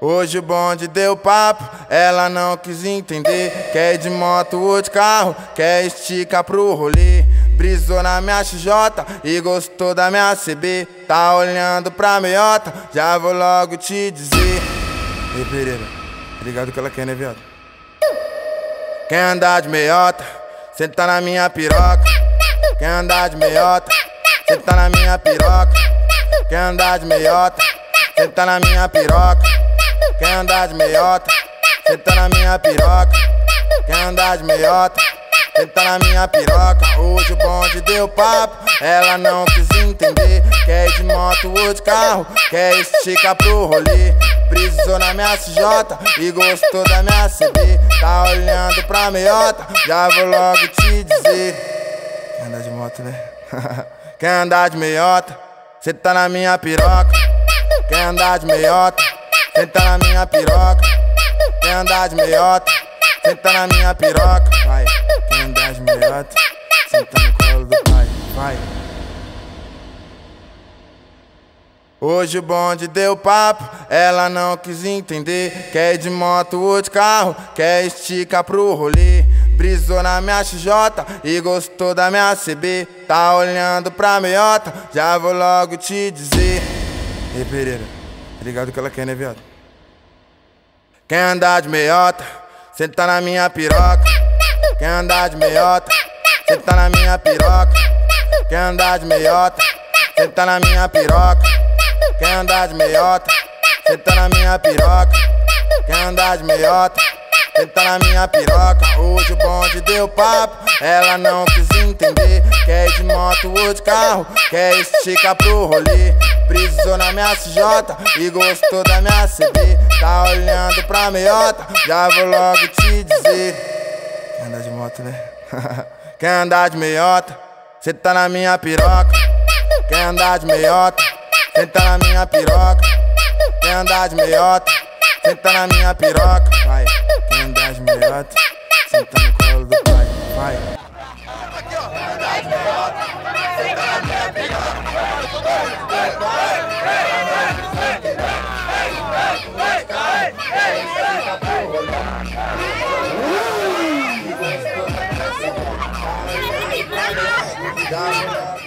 Hoje o bonde deu papo, ela não quis entender. Quer ir de moto ou de carro, quer esticar pro rolê. Brisou na minha XJ e gostou da minha CB. Tá olhando pra meiota, já vou logo te dizer. Ei Pereira, ligado que ela quer, né, viado? Quer andar de meiota, senta na minha piroca. Quer andar de meiota, senta na minha piroca. Quer andar de meiota, senta na minha piroca. Quer andar de meiota? Senta na minha piroca. Quer andar de meiota? Senta na minha piroca. Hoje o bonde deu papo, ela não quis entender. Quer ir de moto ou de carro, quer esticar pro rolê. Brisou na minha CJ e gostou da minha CD. Tá olhando pra meiota, já vou logo te dizer. Quer andar de moto, né? Quer andar de meiota? Cê tá na minha piroca. Quer andar de meiota? Senta na minha piroca, quer andar de meiota. Senta na minha piroca, vai. Quer andar de meiota, senta no colo do pai, vai. Hoje o bonde deu papo, ela não quis entender. Quer ir de moto ou de carro, quer esticar pro rolê. Brisou na minha XJ e gostou da minha CB. Tá olhando pra meiota, já vou logo te dizer. Ei Pereira. Tá ligado que ela quer, né, viado? Quer andar de meiota? Senta na minha piroca. Quer andar de meiota? Senta na minha piroca. Quer andar de meiota? Senta na minha piroca. Quer andar de meiota? Senta na minha piroca. Quer andar de meiota? Senta na minha piroca. Hoje o bonde deu papo, ela não quis entender. Quer ir de moto ou de carro, quer esticar pro rolê. Brisou na minha CJ e gostou da minha CD. Tá olhando pra meiota, já vou logo te dizer. Quer andar de moto, né? Quer andar de meiota? Cê tá na minha piroca. Quer andar de meiota? Cê tá na minha piroca. Quer andar de meiota? Cê tá na minha piroca. Vai. Quer andar de meiota? Senta no colo do pai. Vai. Aqui, ó. Andar de meiota? Senta na minha piroca. Dá.